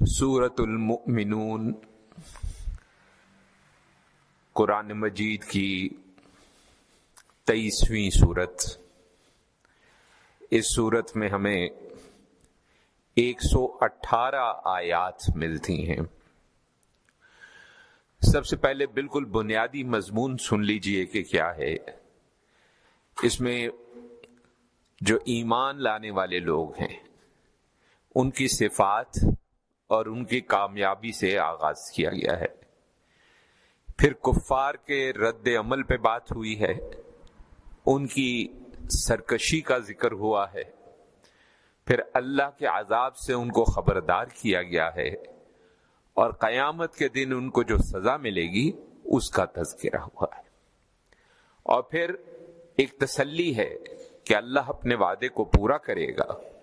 سورت المؤمنون۔ قرآن مجید کی تیسویں صورت اس صورت میں ہمیں ایک سو اٹھارہ آیات ملتی ہیں۔ سب سے پہلے بالکل بنیادی مضمون سن لیجیے کہ کیا ہے۔ اس میں جو ایمان لانے والے لوگ ہیں، ان کی صفات اور ان کی کامیابی سے آغاز کیا گیا ہے۔ پھر کفار کے رد عمل پہ بات ہوئی ہے۔ ان کی سرکشی کا ذکر ہوا ہے۔ پھر اللہ کے عذاب سے ان کو خبردار کیا گیا ہے۔ اور قیامت کے دن ان کو جو سزا ملے گی، اس کا تذکرہ ہوا ہے۔ اور پھر ایک تسلی ہے کہ اللہ اپنے وعدے کو پورا کرے گا۔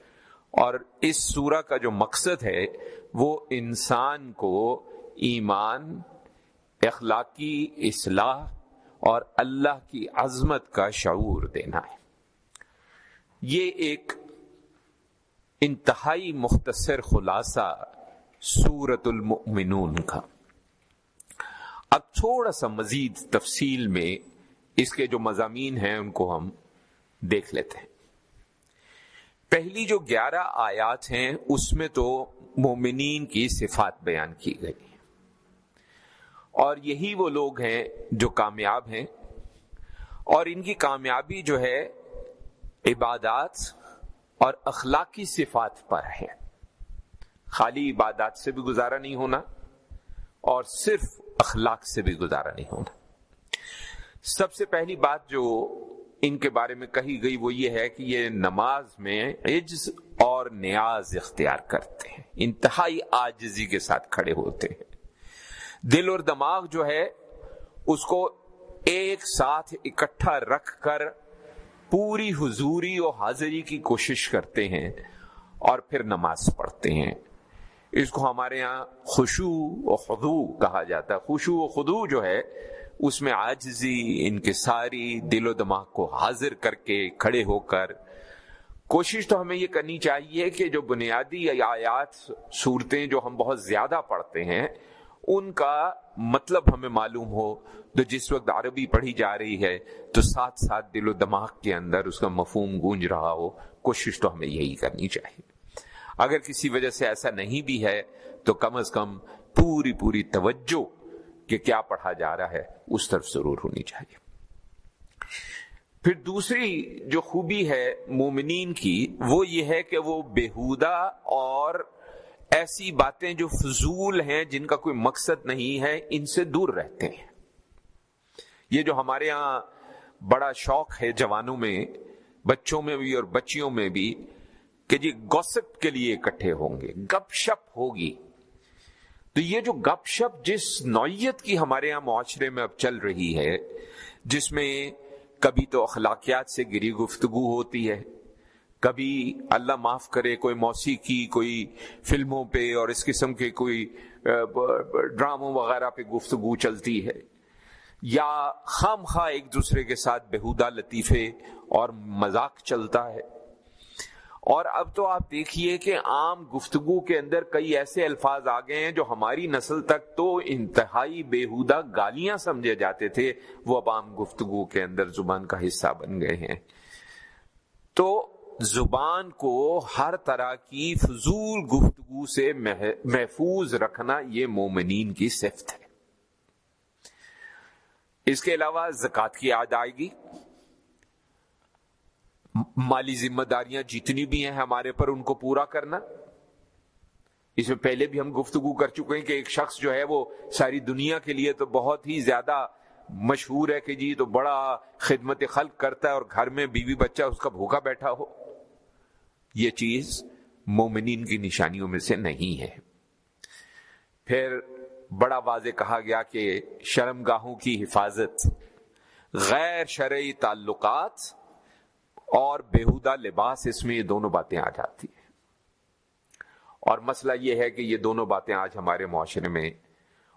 اور اس سورہ کا جو مقصد ہے، وہ انسان کو ایمان، اخلاقی اصلاح اور اللہ کی عظمت کا شعور دینا ہے۔ یہ ایک انتہائی مختصر خلاصہ سورت المؤمنون کا۔ اب تھوڑا سا مزید تفصیل میں اس کے جو مضامین ہیں، ان کو ہم دیکھ لیتے ہیں۔ پہلی جو گیارہ آیات ہیں، اس میں تو مومنین کی صفات بیان کی گئی اور یہی وہ لوگ ہیں جو کامیاب ہیں۔ اور ان کی کامیابی جو ہے، عبادات اور اخلاقی صفات پر ہے۔ خالی عبادات سے بھی گزارا نہیں ہونا، اور صرف اخلاق سے بھی گزارا نہیں ہونا۔ سب سے پہلی بات جو ان کے بارے میں کہی گئی وہ یہ ہے کہ یہ نماز میں عجز اور نیاز اختیار کرتے ہیں، انتہائی آجزی کے ساتھ کھڑے ہوتے ہیں۔ دل اور دماغ جو ہے، اس کو ایک ساتھ اکٹھا رکھ کر پوری حضوری اور حاضری کی کوشش کرتے ہیں اور پھر نماز پڑھتے ہیں۔ اس کو ہمارے یہاں خوشو و خدو کہا جاتا ہے۔ خوشو و خدو جو ہے اس میں آجزی ان کے ساری دل و دماغ کو حاضر کر کے کھڑے ہو کر کوشش تو ہمیں یہ کرنی چاہیے کہ جو بنیادی آیات، صورتیں جو ہم بہت زیادہ پڑھتے ہیں، ان کا مطلب ہمیں معلوم ہو۔ تو جس وقت عربی پڑھی جا رہی ہے، تو ساتھ ساتھ دل و دماغ کے اندر اس کا مفہوم گونج رہا ہو۔ کوشش تو ہمیں یہی کرنی چاہیے۔ اگر کسی وجہ سے ایسا نہیں بھی ہے، تو کم از کم پوری پوری توجہ کہ کیا پڑھا جا رہا ہے، اس طرف ضرور ہونی چاہیے۔ پھر دوسری جو خوبی ہے مومنین کی، وہ یہ ہے کہ وہ بےحودہ اور ایسی باتیں جو فضول ہیں جن کا کوئی مقصد نہیں ہے، ان سے دور رہتے ہیں۔ یہ جو ہمارے ہاں بڑا شوق ہے جوانوں میں، بچوں میں بھی اور بچیوں میں بھی، کہ جی گوسپ کے لیے اکٹھے ہوں گے، گپ شپ ہوگی۔ تو یہ جو گپ شپ جس نوعیت کی ہمارے یہاں معاشرے میں اب چل رہی ہے، جس میں کبھی تو اخلاقیات سے گری گفتگو ہوتی ہے، کبھی اللہ معاف کرے کوئی موسیقی، کوئی فلموں پہ اور اس قسم کے کوئی ڈراموں وغیرہ پہ گفتگو چلتی ہے۔ یا خام خواہ ایک دوسرے کے ساتھ بہودہ لطیفے اور مذاق چلتا ہے۔ اور اب تو آپ دیکھیے کہ عام گفتگو کے اندر کئی ایسے الفاظ آ گئے ہیں جو ہماری نسل تک تو انتہائی بےحدہ گالیاں سمجھے جاتے تھے۔ وہ اب عام گفتگو کے اندر زبان کا حصہ بن گئے ہیں۔ تو زبان کو ہر طرح کی فضول گفتگو سے محفوظ رکھنا یہ مومنین کی صفت ہے۔ اس کے علاوہ زکوٰۃ کی یاد آئے گی۔ مالی ذمہ داریاں جتنی بھی ہیں ہمارے پر ان کو پورا کرنا۔ اس میں پہلے بھی ہم گفتگو کر چکے ہیں کہ ایک شخص جو ہے وہ ساری دنیا کے لیے تو بہت ہی زیادہ مشہور ہے کہ جی تو بڑا خدمت خلق کرتا ہے اور گھر میں بیوی بچہ اس کا بھوکا بیٹھا ہو۔ یہ چیز مومنین کی نشانیوں میں سے نہیں ہے۔ پھر بڑا واضح کہا گیا کہ شرم گاہوں کی حفاظت، غیر شرعی تعلقات اور بےحدہ لباس اس میں یہ دونوں باتیں آ جاتی ہیں۔ اور مسئلہ یہ ہے کہ یہ دونوں باتیں آج ہمارے معاشرے میں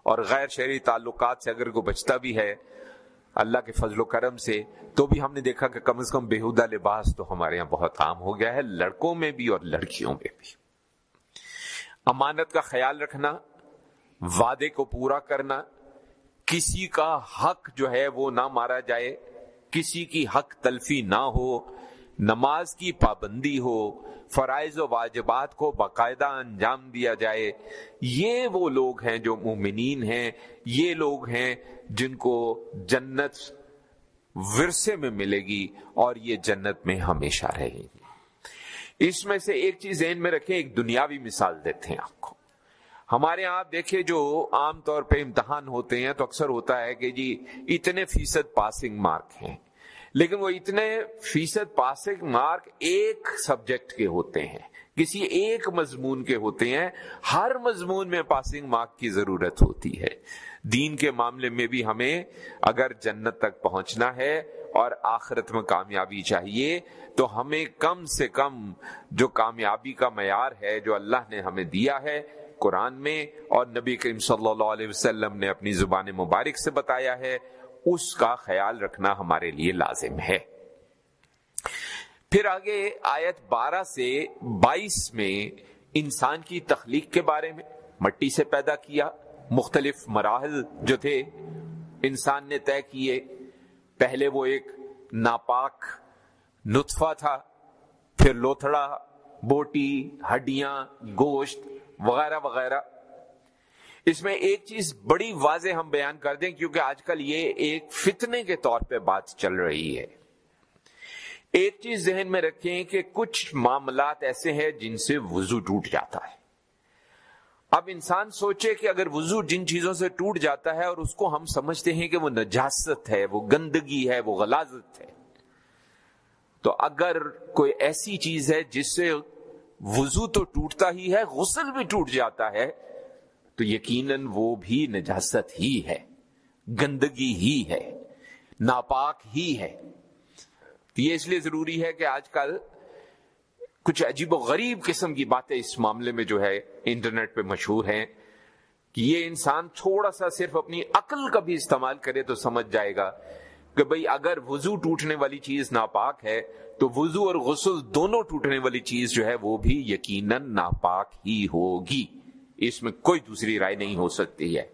اور غیر شہری تعلقات سے اگر کوئی بچتا بھی ہے اللہ کے فضل و کرم سے، تو بھی ہم نے دیکھا کہ کم از کم بےحدہ لباس تو ہمارے یہاں بہت عام ہو گیا ہے، لڑکوں میں بھی اور لڑکیوں میں بھی۔ امانت کا خیال رکھنا، وعدے کو پورا کرنا، کسی کا حق جو ہے وہ نہ مارا جائے، کسی کی حق تلفی نہ ہو نماز کی پابندی ہو، فرائض و واجبات کو باقاعدہ انجام دیا جائے۔ یہ وہ لوگ ہیں جو مومنین ہیں، یہ لوگ ہیں جن کو جنت ورثے میں ملے گی اور یہ جنت میں ہمیشہ رہے گی۔ اس میں سے ایک چیز ذہن میں رکھیں، ایک دنیاوی مثال دیتے ہیں آپ کو۔ ہمارے یہاں آپ دیکھیں، جو عام طور پہ امتحان ہوتے ہیں تو اکثر ہوتا ہے کہ جی اتنے فیصد پاسنگ مارک ہیں۔ لیکن وہ اتنے فیصد پاسنگ مارک ایک سبجیکٹ کے ہوتے ہیں، کسی ایک مضمون کے ہوتے ہیں، ہر مضمون میں پاسنگ مارک کی ضرورت ہوتی ہے۔ دین کے معاملے میں بھی ہمیں اگر جنت تک پہنچنا ہے اور آخرت میں کامیابی چاہیے، تو ہمیں کم سے کم جو کامیابی کا معیار ہے، جو اللہ نے ہمیں دیا ہے، قرآن میں اور نبی کریم صلی اللہ علیہ وسلم نے اپنی زبان مبارک سے بتایا ہے۔ اس کا خیال رکھنا ہمارے لیے لازم ہے۔ پھر آگے آیت بارہ سے بائیس میں انسان کی تخلیق کے بارے میں مٹی سے پیدا کیا، مختلف مراحل جو تھے، انسان نے طے کیے۔ پہلے وہ ایک ناپاک نطفہ تھا، پھر لوتھڑا، بوٹی، ہڈیاں، گوشت وغیرہ وغیرہ۔ اس میں ایک چیز بڑی واضح ہم بیان کر دیں، کیونکہ آج کل یہ ایک فتنے کے طور پہ بات چل رہی ہے۔ ایک چیز ذہن میں رکھیں کہ کچھ معاملات ایسے ہیں جن سے وضو ٹوٹ جاتا ہے۔ اب انسان سوچے کہ اگر وضو جن چیزوں سے ٹوٹ جاتا ہے اور اس کو ہم سمجھتے ہیں کہ وہ نجاست ہے، وہ گندگی ہے، وہ غلازت ہے۔ تو اگر کوئی ایسی چیز ہے جس سے وضو تو ٹوٹتا ہی ہے، غسل بھی ٹوٹ جاتا ہے تو یقیناً وہ بھی نجاست ہی ہے، گندگی ہی ہے، ناپاک ہی ہے۔ تو یہ اس لیے ضروری ہے کہ آج کل کچھ عجیب و غریب قسم کی باتیں اس معاملے میں جو ہے انٹرنیٹ پہ مشہور ہیں کہ یہ انسان تھوڑا سا صرف اپنی عقل کا بھی استعمال کرے تو سمجھ جائے گا کہ بھئی اگر وضو ٹوٹنے والی چیز ناپاک ہے تو وضو اور غسل دونوں ٹوٹنے والی چیز جو ہے وہ بھی یقیناً ناپاک ہی ہوگی۔ اس میں کوئی دوسری رائے نہیں ہو سکتی ہے۔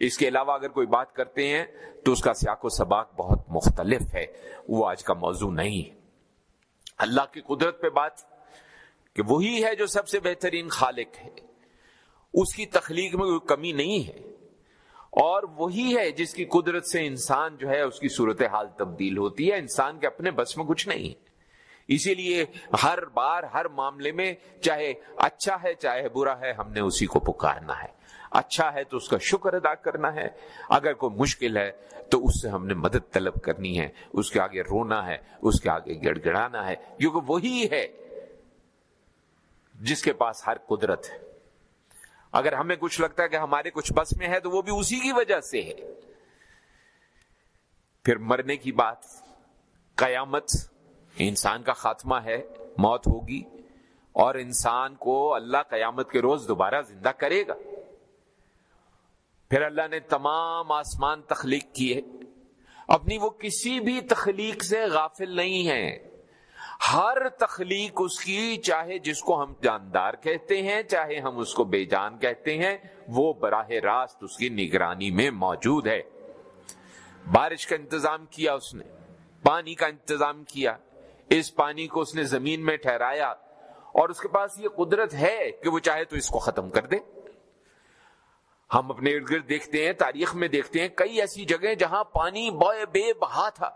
اس کے علاوہ اگر کوئی بات کرتے ہیں تو اس کا سیاق و سباق بہت مختلف ہے۔ وہ آج کا موضوع نہیں۔ ہے اللہ کی قدرت پہ بات کہ وہی ہے جو سب سے بہترین خالق ہے۔ اس کی تخلیق میں کوئی کمی نہیں ہے۔ اور وہی ہے جس کی قدرت سے انسان جو ہے اس کی صورت حال تبدیل ہوتی ہے۔ انسان کے اپنے بس میں کچھ نہیں ہے۔ اسی لیے ہر بار، ہر معاملے میں چاہے اچھا ہے، چاہے برا ہے، ہم نے اسی کو پکارنا ہے۔ اچھا ہے تو اس کا شکر ادا کرنا ہے۔ اگر کوئی مشکل ہے تو اس سے ہم نے مدد طلب کرنی ہے۔ اس کے آگے رونا ہے، اس کے آگے گڑ گڑانا ہے۔ کیونکہ وہی ہے جس کے پاس ہر قدرت ہے۔ اگر ہمیں کچھ لگتا ہے کہ ہمارے کچھ بس میں ہے تو وہ بھی اسی کی وجہ سے ہے۔ پھر مرنے کی بات قیامت انسان کا خاتمہ ہے، موت ہوگی اور انسان کو اللہ قیامت کے روز دوبارہ زندہ کرے گا۔ پھر اللہ نے تمام آسمان تخلیق کیے۔ اپنی وہ کسی بھی تخلیق سے غافل نہیں ہے۔ ہر تخلیق اس کی، چاہے جس کو ہم جاندار کہتے ہیں، چاہے ہم اس کو بے جان کہتے ہیں، وہ براہ راست اس کی نگرانی میں موجود ہے۔ بارش کا انتظام کیا اس نے، پانی کا انتظام کیا۔ اس پانی کو اس نے زمین میں ٹھہرایا اور اس کے پاس یہ قدرت ہے کہ وہ چاہے تو اس کو ختم کر دے۔ ہم اپنے ارد گرد دیکھتے ہیں، تاریخ میں دیکھتے ہیں، کئی ایسی جگہیں جہاں پانی بے بہا تھا۔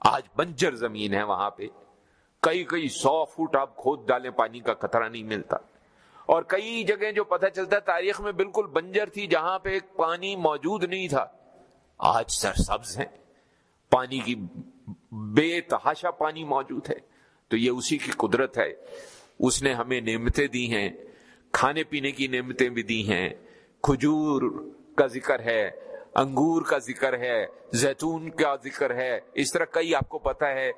آج بنجر زمین ہے وہاں پہ۔ کئی کئی سو فٹ آپ کھود ڈالیں پانی کا خطرہ نہیں ملتا۔ اور کئی جگہیں جو پتہ چلتا ہے، تاریخ میں بالکل بنجر تھی جہاں پہ پانی موجود نہیں تھا۔ آج سرسبز ہیں۔ پانی کی بے تحاشا پانی موجود ہے۔ تو یہ اسی کی قدرت ہے۔ اس نے ہمیں نعمتیں دی ہیں۔ کھانے پینے کی نعمتیں بھی دی ہیں۔ کھجور کا ذکر ہے، انگور کا ذکر ہے، زیتون کا ذکر ہے۔ اس طرح کئی آپ کو پتا ہے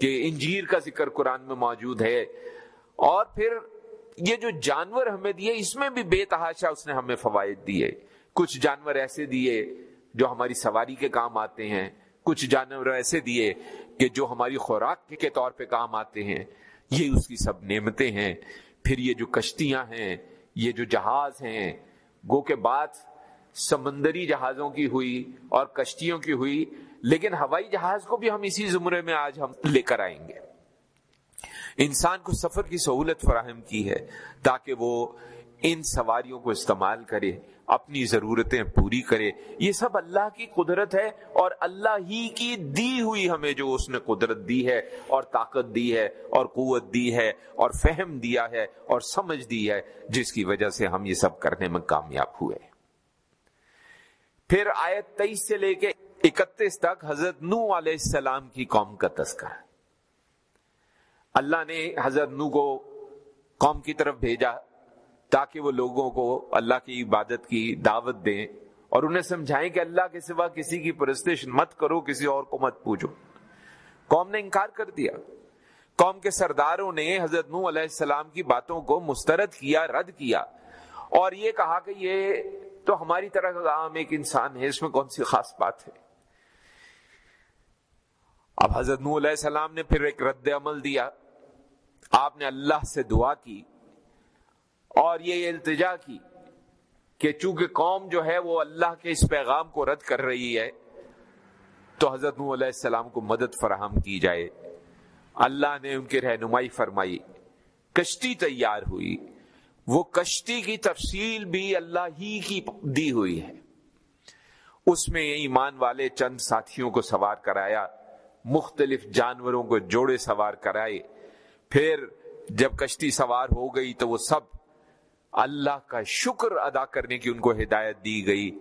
کہ انجیر کا ذکر قرآن میں موجود ہے۔ اور پھر یہ جو جانور ہمیں دیے، اس میں بھی بے تحاشا اس نے ہمیں فوائد دیے۔ کچھ جانور ایسے دیے جو ہماری سواری کے کام آتے ہیں۔ کچھ جانور ایسے دیے کہ جو ہماری خوراک کے طور پہ کام آتے ہیں۔ یہ اس کی سب نعمتیں ہیں۔ پھر یہ جو کشتیاں ہیں، یہ جو جہاز ہیں، گو کے بعد سمندری جہازوں کی ہوئی اور کشتیوں کی ہوئی، لیکن ہوائی جہاز کو بھی ہم اسی زمرے میں آج ہم لے کر آئیں گے۔ انسان کو سفر کی سہولت فراہم کی ہے تاکہ وہ ان سواریوں کو استعمال کرے۔ اپنی ضرورتیں پوری کرے۔ یہ سب اللہ کی قدرت ہے اور اللہ ہی کی دی ہوئی ہمیں جو اس نے قدرت دی ہے اور طاقت دی ہے اور قوت دی ہے اور فہم دیا ہے اور سمجھ دی ہے، جس کی وجہ سے ہم یہ سب کرنے میں کامیاب ہوئے۔ پھر آیت تیئیس سے لے کے اکتیس تک حضرت نو علیہ السلام کی قوم کا تذکرہ۔ اللہ نے حضرت نو کو قوم کی طرف بھیجا۔ تاکہ وہ لوگوں کو اللہ کی عبادت کی دعوت دیں اور انہیں سمجھائیں کہ اللہ کے سوا کسی کی پرستش مت کرو، کسی اور کو مت پوچھو قوم نے انکار کر دیا۔ قوم کے سرداروں نے حضرت نو علیہ السلام کی باتوں کو مسترد کیا، رد کیا۔ اور یہ کہا کہ یہ تو ہماری طرح عام ایک انسان ہے، اس میں کون سی خاص بات ہے؟ اب حضرت نو علیہ السلام نے پھر ایک رد عمل دیا۔ آپ نے اللہ سے دعا کی۔ اور یہ التجا کی کہ چونکہ قوم جو ہے وہ اللہ کے اس پیغام کو رد کر رہی ہے، تو حضرت نو علیہ السلام کو مدد فراہم کی جائے۔ اللہ نے ان کی رہنمائی فرمائی۔ کشتی تیار ہوئی۔ وہ کشتی کی تفصیل بھی اللہ ہی کی دی ہوئی ہے۔ اس میں ایمان والے چند ساتھیوں کو سوار کرایا، مختلف جانوروں کو جوڑے سوار کرائے۔ پھر جب کشتی سوار ہو گئی تو وہ سب اللہ کا شکر ادا کرنے کی ان کو ہدایت دی گئی،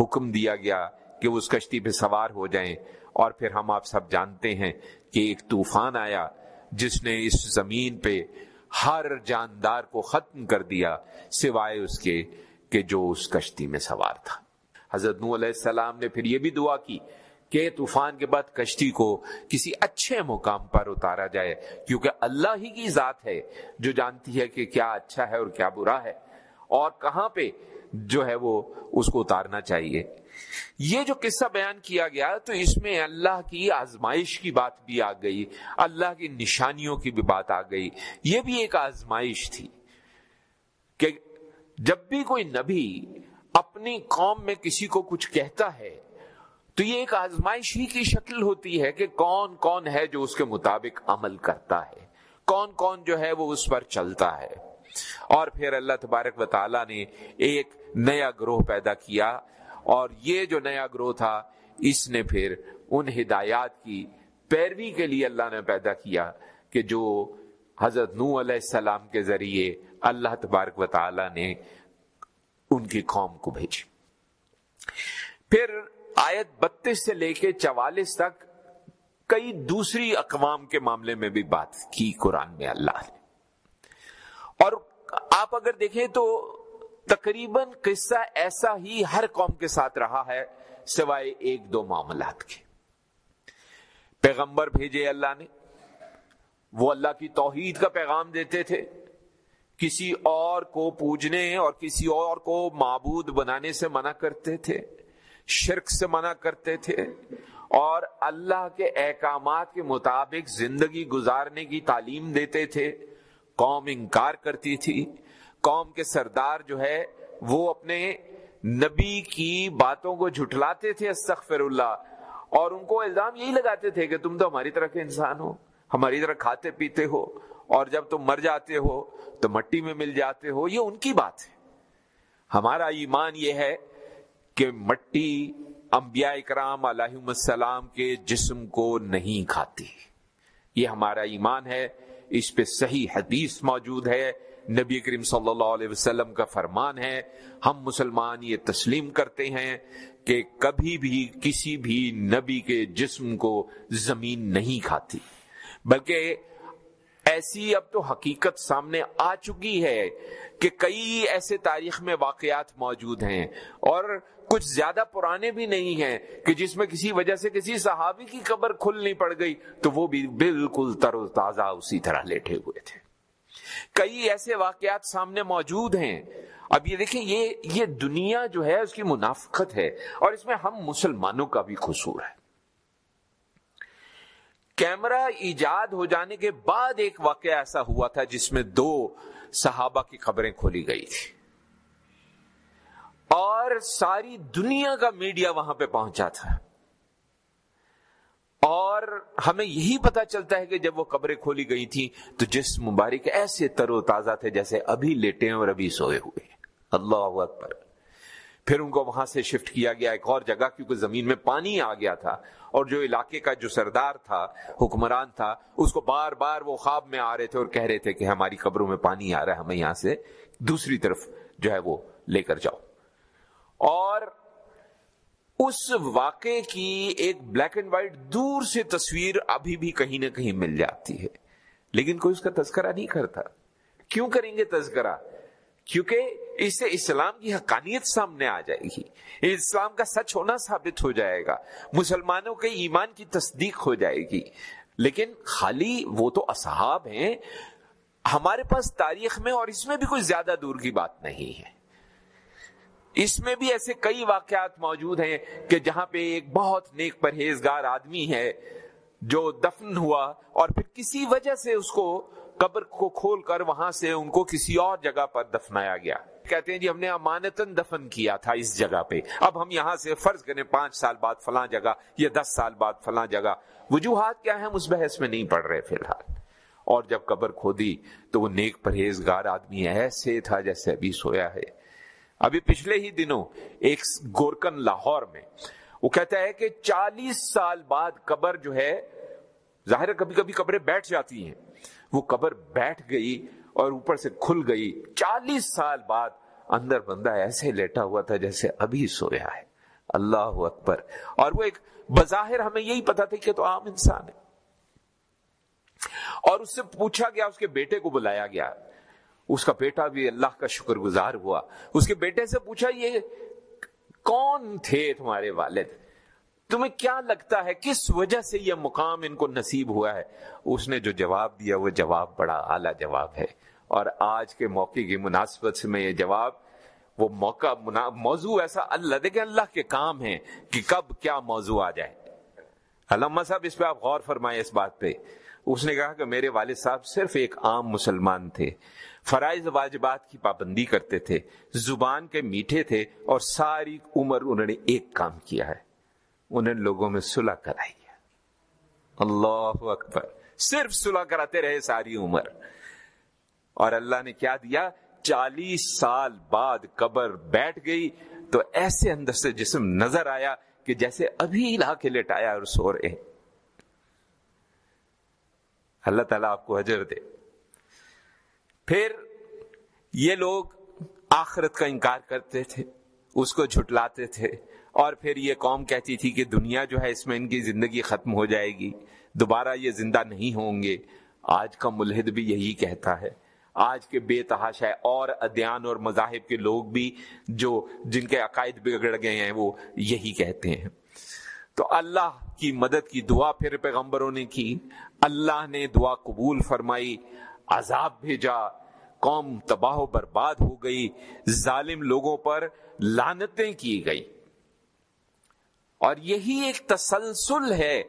حکم دیا گیا کہ وہ اس کشتی پہ سوار ہو جائیں۔ اور پھر ہم آپ سب جانتے ہیں کہ ایک طوفان آیا جس نے اس زمین پہ ہر جاندار کو ختم کر دیا، سوائے اس کے کہ جو اس کشتی میں سوار تھا۔ حضرت نو علیہ السلام نے پھر یہ بھی دعا کی کہ طوفان کے بعد کشتی کو کسی اچھے مقام پر اتارا جائے، کیونکہ اللہ ہی کی ذات ہے جو جانتی ہے کہ کیا اچھا ہے اور کیا برا ہے۔ اور کہاں پہ جو ہے وہ اس کو اتارنا چاہیے۔ یہ جو قصہ بیان کیا گیا، تو اس میں اللہ کی آزمائش کی بات بھی آ گئی، اللہ کی نشانیوں کی بھی بات آ گئی۔ یہ بھی ایک آزمائش تھی کہ جب بھی کوئی نبی اپنی قوم میں کسی کو کچھ کہتا ہے تو یہ ایک آزمائش ہی کی شکل ہوتی ہے کہ کون کون ہے جو اس کے مطابق عمل کرتا ہے، کون کون جو ہے وہ اس پر چلتا ہے۔ اور پھر اللہ تبارک و تعالی نے ایک نیا گروہ پیدا کیا اور یہ جو نیا گروہ تھا، اس نے پھر ان ہدایات کی پیروی کے لیے اللہ نے پیدا کیا کہ جو حضرت نو علیہ السلام کے ذریعے اللہ تبارک و تعالی نے ان کی قوم کو بھیجی۔ پھر آیت بتیس سے لے کے چوالیس تک کئی دوسری اقوام کے معاملے میں بھی بات کی قرآن میں اللہ نے۔ اور آپ اگر دیکھیں تو تقریباً قصہ ایسا ہی ہر قوم کے ساتھ رہا ہے، سوائے ایک دو معاملات کے۔ پیغمبر بھیجے اللہ نے، وہ اللہ کی توحید کا پیغام دیتے تھے۔ کسی اور کو پوجنے اور کسی اور کو معبود بنانے سے منع کرتے تھے۔ شرک سے منع کرتے تھے اور اللہ کے احکامات کے مطابق زندگی گزارنے کی تعلیم دیتے تھے۔ قوم انکار کرتی تھی۔ قوم کے سردار جو ہے وہ اپنے نبی کی باتوں کو جھٹلاتے تھے، استغفر اللہ، اور ان کو الزام یہی لگاتے تھے کہ تم تو ہماری طرح کے انسان ہو، ہماری طرح کھاتے پیتے ہو، اور جب تم مر جاتے ہو تو مٹی میں مل جاتے ہو، یہ ان کی بات ہے۔ ہمارا ایمان یہ ہے کہ مٹی انبیاء اکرام علیہ السلام کے جسم کو نہیں کھاتی۔ یہ ہمارا ایمان ہے، اس پہ صحیح حدیث موجود ہے۔ نبی کریم صلی اللہ علیہ وسلم کا فرمان ہے، ہم مسلمان یہ تسلیم کرتے ہیں کہ کبھی بھی کسی بھی نبی کے جسم کو زمین نہیں کھاتی، بلکہ ایسی اب تو حقیقت سامنے آ چکی ہے کہ کئی ایسے تاریخ میں واقعات موجود ہیں اور کچھ زیادہ پرانے بھی نہیں ہیں کہ جس میں کسی وجہ سے کسی صحابی کی قبر کھلنی پڑ گئی تو وہ بھی بالکل تر و تازہ اسی طرح لیٹے ہوئے تھے۔ کئی ایسے واقعات سامنے موجود ہیں۔ اب یہ دیکھیں، یہ یہ دنیا جو ہے، اس کی منافقت ہے اور اس میں ہم مسلمانوں کا بھی قصور ہے۔ کیمرہ ایجاد ہو جانے کے بعد ایک واقعہ ایسا ہوا تھا جس میں دو صحابہ کی خبریں کھولی گئی تھی۔ اور ساری دنیا کا میڈیا وہاں پہ پہنچا تھا۔ اور ہمیں یہی پتا چلتا ہے کہ جب وہ قبریں کھولی گئی تھی تو جس مبارک ایسے تر و تازہ تھے جیسے ابھی لیٹے ہیں اور ابھی سوئے ہوئے۔ اللہ اکبر۔ پھر ان کو وہاں سے شفٹ کیا گیا ایک اور جگہ، کیونکہ زمین میں پانی آ گیا تھا اور جو علاقے کا جو سردار تھا، حکمران تھا، اس کو بار بار وہ خواب میں آ رہے تھے اور کہہ رہے تھے کہ ہماری قبروں میں پانی آ رہا ہے، ہمیں یہاں سے دوسری طرف جو ہے وہ لے کر جاؤ۔ اور اس واقعے کی ایک بلیک اینڈ وائٹ دور سے تصویر ابھی بھی کہیں نہ کہیں مل جاتی ہے۔ لیکن کوئی اس کا تذکرہ نہیں کرتا۔ کیوں کریں گے تذکرہ؟ کیونکہ اس سے اسلام کی حقانیت سامنے آ جائے گی۔ اسلام کا سچ ہونا ثابت ہو جائے گا۔ مسلمانوں کے ایمان کی تصدیق ہو جائے گی۔ لیکن خالی وہ تو اصحاب ہیں۔ ہمارے پاس تاریخ میں اور اس میں بھی کوئی زیادہ دور کی بات نہیں ہے۔ اس میں بھی ایسے کئی واقعات موجود ہیں کہ جہاں پہ ایک بہت نیک پرہیزگار آدمی ہے جو دفن ہوا اور پھر کسی وجہ سے اس کو قبر کو کھول کر وہاں سے ان کو کسی اور جگہ پر دفنایا گیا۔ کہتے ہیں جی ہم نے امانتن دفن کیا تھا اس جگہ پہ۔ اب ہم یہاں سے فرض کریں پانچ سال بعد فلاں جگہ یا دس سال بعد فلاں جگہ۔ وجوہات کیا ہیں؟ ہم اس بحث میں نہیں پڑھ رہے فی الحال۔ اور جب قبر کھودی تو وہ نیک پرہیزگار آدمی ایسے تھا جیسے ابھی سویا ہے۔ ابھی پچھلے ہی دنوں ایک گورکن لاہور میں وہ کہتا ہے کہ چالیس سال بعد قبر جو ہے، ظاہر کبھی کبھی قبریں بیٹھ جاتی ہیں۔ وہ قبر بیٹھ گئی اور اوپر سے کھل گئی۔ چالیس سال بعد اندر بندہ ایسے لیٹا ہوا تھا جیسے ابھی سویا ہے۔ اللہ اکبر۔ اور وہ ایک بظاہر ہمیں یہی پتا تھا کہ تو عام انسان ہے۔ اور اس سے پوچھا گیا، اس کے بیٹے کو بلایا گیا۔ اس کا بیٹا بھی اللہ کا شکر گزار ہوا۔ اس کے بیٹے سے پوچھا، یہ کون تھے تمہارے والد؟ تمہیں کیا لگتا ہے کس وجہ سے یہ مقام ان کو نصیب ہوا ہے؟ اس نے جو جواب دیا وہ جواب بڑا اعلیٰ جواب ہے۔ اور آج کے موقع کی مناسبت سے میں یہ جواب، وہ موقع موضوع ایسا اللہ، دیکھیں اللہ کے کام ہے کہ کب کیا موضوع آ جائے۔ علامہ صاحب، اس پہ آپ غور فرمائیں اس بات پہ۔ اس نے کہا کہ میرے والد صاحب صرف ایک عام مسلمان تھے۔ فرائض واجبات کی پابندی کرتے تھے۔ زبان کے میٹھے تھے اور ساری عمر انہوں نے ایک کام کیا ہے۔ انہیں لوگوں میں صلح کرائی ہے اللہ اکبر۔ صرف صلح کراتے رہے ساری عمر۔ اور اللہ نے کیا دیا؟ چالیس سال بعد قبر بیٹھ گئی تو ایسے اندر سے جسم نظر آیا کہ جیسے ابھی لا کے لٹایا اور سو رہے اللہ تعالیٰ آپ کو حجر دے۔ پھر یہ لوگ آخرت کا انکار کرتے تھے، اس کو جھٹلاتے تھے۔ اور پھر یہ قوم کہتی تھی کہ دنیا جو ہے اس میں ان کی زندگی ختم ہو جائے گی، دوبارہ یہ زندہ نہیں ہوں گے۔ آج کا ملحد بھی یہی کہتا ہے۔ آج کے بے تحاشا اور ادیان اور مذاہب کے لوگ بھی جو جن کے عقائد بگڑ گئے ہیں، وہ یہی کہتے ہیں۔ تو اللہ کی مدد کی دعا پھر پیغمبروں نے کی۔ اللہ نے دعا قبول فرمائی، عذاب بھیجا۔ قوم تباہ و برباد ہو گئی۔ ظالم لوگوں پر لانتیں کی گئی اور یہی ایک تسلسل ہے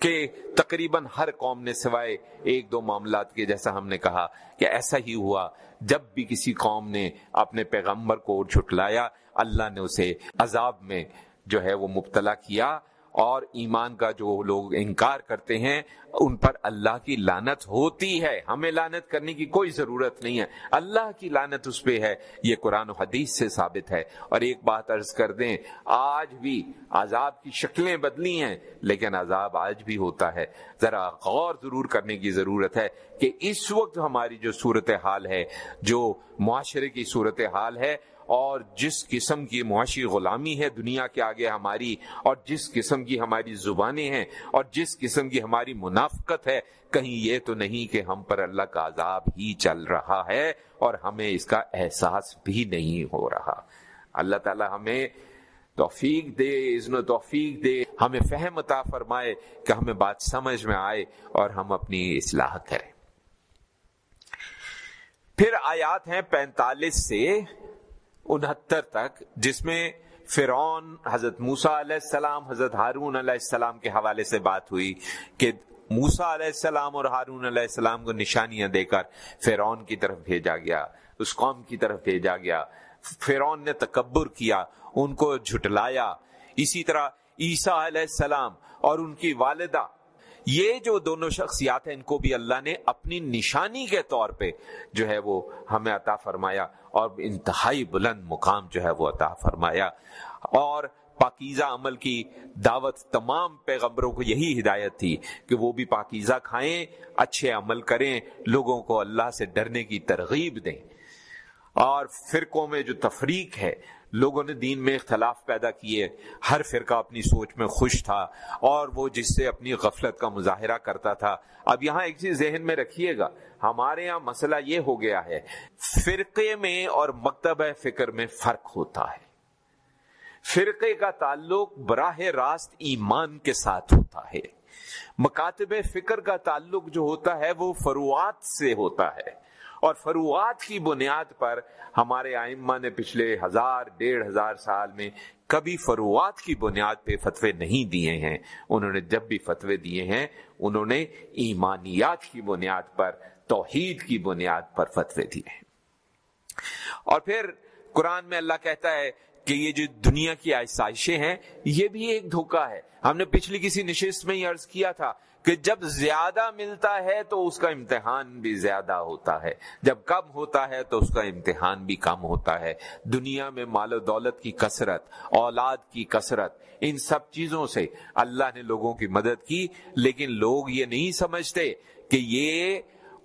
کہ تقریباً ہر قوم نے سوائے ایک دو معاملات کے، جیسا ہم نے کہا کہ ایسا ہی ہوا، جب بھی کسی قوم نے اپنے پیغمبر کو جھٹلایا اللہ نے اسے عذاب میں جو ہے وہ مبتلا کیا اور ایمان کا جو لوگ انکار کرتے ہیں، ان پر اللہ کی لانت ہوتی ہے۔ ہمیں لانت کرنے کی کوئی ضرورت نہیں ہے۔ اللہ کی لانت اس پہ ہے۔ یہ قرآن و حدیث سے ثابت ہے۔ اور ایک بات عرض کر دیں، آج بھی عذاب کی شکلیں بدلی ہیں، لیکن عذاب آج بھی ہوتا ہے۔ ذرا غور ضرور کرنے کی ضرورت ہے کہ اس وقت ہماری جو صورت حال ہے، جو معاشرے کی صورت حال ہے اور جس قسم کی معاشی غلامی ہے دنیا کے آگے ہماری، اور جس قسم کی ہماری زبانیں ہیں، اور جس قسم کی ہماری منافقت ہے، کہیں یہ تو نہیں کہ ہم پر اللہ کا عذاب ہی چل رہا ہے اور ہمیں اس کا احساس بھی نہیں ہو رہا۔ اللہ تعالی ہمیں توفیق دے، اذن و توفیق دے۔ ہمیں فہم عطا فرمائے کہ ہمیں بات سمجھ میں آئے اور ہم اپنی اصلاح کریں۔ پھر آیات ہیں پینتالیس سے انہتر تک، جس میں فرعون، حضرت موسا علیہ السلام، حضرت ہارون علیہ السلام کے حوالے سے بات ہوئی کہ موسا علیہ السلام اور ہارون علیہ السلام کو نشانیاں دے کر فرعون کی طرف بھیجا گیا، اس قوم کی طرف بھیجا گیا۔ فرعون نے تکبر کیا، ان کو جھٹلایا۔ اسی طرح عیسیٰ علیہ السلام اور ان کی والدہ یہ جو دونوں شخصیات ہیں ان کو بھی اللہ نے اپنی نشانی کے طور پہ جو ہے وہ ہمیں عطا فرمایا اور انتہائی بلند مقام جو ہے وہ عطا فرمایا اور پاکیزہ عمل کی دعوت تمام پیغمبروں کو یہی ہدایت تھی کہ وہ بھی پاکیزہ کھائیں، اچھے عمل کریں، لوگوں کو اللہ سے ڈرنے کی ترغیب دیں۔ اور فرقوں میں جو تفریق ہے لوگوں نے دین میں اختلاف پیدا کیے۔ ہر فرقہ اپنی سوچ میں خوش تھا اور وہ جس سے اپنی غفلت کا مظاہرہ کرتا تھا۔ اب یہاں ایک چیز ذہن میں رکھیے گا، ہمارے یہاں مسئلہ یہ ہو گیا ہے، فرقے میں اور مکتب فکر میں فرق ہوتا ہے۔ فرقے کا تعلق براہ راست ایمان کے ساتھ ہوتا ہے۔ مکاتب فکر کا تعلق جو ہوتا ہے وہ فروعات سے ہوتا ہے۔ اور فروعات کی بنیاد پر ہمارے آئمہ نے پچھلے ہزار، ڈیڑھ ہزار سال میں کبھی فروعات کی بنیاد پہ فتوے نہیں دیے ہیں۔ انہوں نے جب بھی فتوے دیے ہیں، انہوں نے ایمانیات کی بنیاد پر، توحید کی بنیاد پر فتوے دیے ہیں۔ اور پھر قرآن میں اللہ کہتا ہے کہ یہ جو دنیا کی آسائشیں ہیں، یہ بھی ایک دھوکا ہے۔ ہم نے پچھلی کسی نشست میں ہی عرض کیا تھا کہ جب زیادہ ملتا ہے تو اس کا امتحان بھی زیادہ ہوتا ہے۔ جب کم ہوتا ہے تو اس کا امتحان بھی کم ہوتا ہے۔ دنیا میں مال و دولت کی کثرت، اولاد کی کثرت، ان سب چیزوں سے اللہ نے لوگوں کی مدد کی، لیکن لوگ یہ نہیں سمجھتے کہ یہ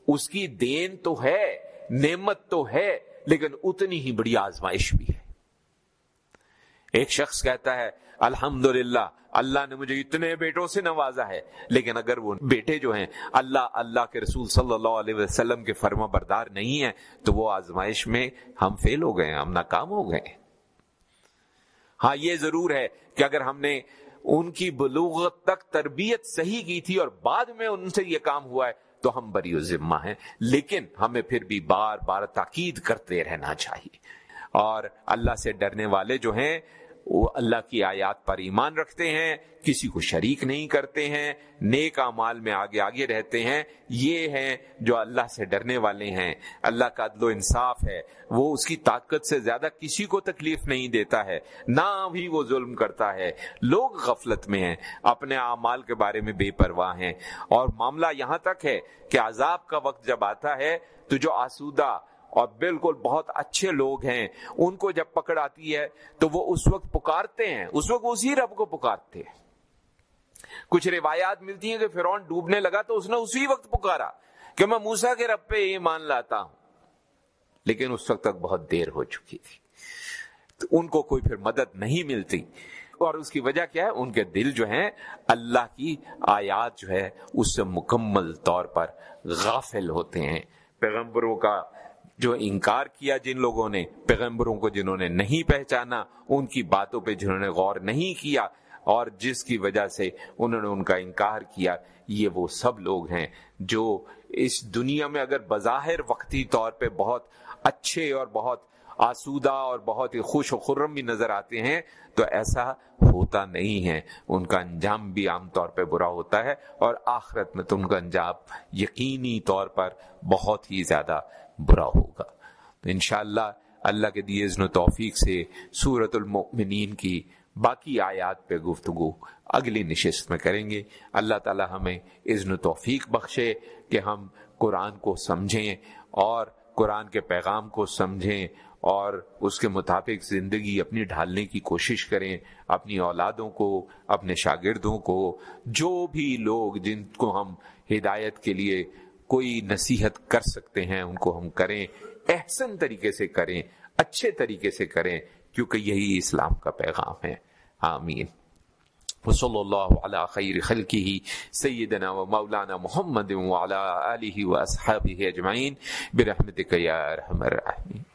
اس کی دین تو ہے، نعمت تو ہے، لیکن اتنی ہی بڑی آزمائش بھی ہے۔ ایک شخص کہتا ہے الحمد اللہ نے مجھے اتنے بیٹوں سے نوازا ہے۔ لیکن اگر وہ بیٹے جو ہیں، اللہ اللہ کے رسول صلی اللہ علیہ وسلم کے فرما بردار نہیں ہے تو وہ آزمائش میں ہم فیل ہو گئے ہم ناکام ہو گئے ہاں یہ ضرور ہے کہ اگر ہم نے ان کی بلوغت تک تربیت صحیح کی تھی اور بعد میں ان سے یہ کام ہوا ہے، تو ہم بری و ذمہ ہیں۔ لیکن ہمیں پھر بھی بار بار تاکید کرتے رہنا چاہیے۔ اور اللہ سے ڈرنے والے جو ہیں وہ اللہ کی آیات پر ایمان رکھتے ہیں، کسی کو شریک نہیں کرتے ہیں، نیک مال میں آگے آگے رہتے ہیں۔ یہ ہیں جو اللہ سے ڈرنے والے ہیں۔ اللہ کا عدل و انصاف ہے۔ وہ اس کی طاقت سے زیادہ کسی کو تکلیف نہیں دیتا ہے، نہ بھی وہ ظلم کرتا ہے۔ لوگ غفلت میں ہیں، اپنے اعمال کے بارے میں بے پرواہ ہیں۔ اور معاملہ یہاں تک ہے کہ عذاب کا وقت جب آتا ہے، تو جو آسودہ اور بالکل بہت اچھے لوگ ہیں، ان کو جب پکڑ آتی ہے تو وہ اس وقت پکارتے ہیں۔ اس وقت اسی رب کو پکارتے ہیں۔ کچھ روایات ملتی ہیں کہ فرون ڈوبنے لگا تو اس نے اسی وقت پکارا کہ میں موسا کے رب پہ یہ مان لاتا ہوں۔ لیکن اس وقت تک بہت دیر ہو چکی تھی۔ تو ان کو کوئی پھر مدد نہیں ملتی۔ اور اس کی وجہ کیا ہے؟ ان کے دل جو ہیں، اللہ کی آیات جو ہے، اس سے مکمل طور پر غافل ہوتے ہیں۔ پیغمبروں کا جو انکار کیا جن لوگوں نے، پیغمبروں کو جنہوں نے نہیں پہچانا، ان کی باتوں پہ جنہوں نے غور نہیں کیا اور جس کی وجہ سے انہوں نے ان کا انکار کیا، یہ وہ سب لوگ ہیں جو اس دنیا میں اگر بظاہر وقتی طور پہ بہت اچھے اور بہت آسودہ اور بہت ہی خوش و خرم بھی نظر آتے ہیں، تو ایسا ہوتا نہیں ہے۔ ان کا انجام بھی عام طور پہ برا ہوتا ہے اور آخرت میں تو ان کا انجام یقینی طور پر بہت ہی زیادہ برا ہوگا۔ تو انشاءاللہ اللہ کے دیے و توفیق سے سورت المؤمنین کی باقی آیات پہ گفتگو اگلی نشست میں کریں گے۔ اللہ تعالی ہمیں اذن و توفیق بخشے کہ ہم قرآن کو سمجھیں اور قرآن کے پیغام کو سمجھیں اور اس کے مطابق زندگی اپنی ڈھالنے کی کوشش کریں، اپنی اولادوں کو، اپنے شاگردوں کو، جو بھی لوگ جن کو ہم ہدایت کے لیے کوئی نصیحت کر سکتے ہیں، ان کو ہم کریں، احسن طریقے سے کریں، اچھے طریقے سے کریں، کیونکہ یہی اسلام کا پیغام ہے۔ آمین۔ وصلی اللہ علی خیر خلقہ، سیدنا و مولانا محمد وعلی آلہ و اصحابہ اجمعین۔ برحمتک یا ارحم الراحمین۔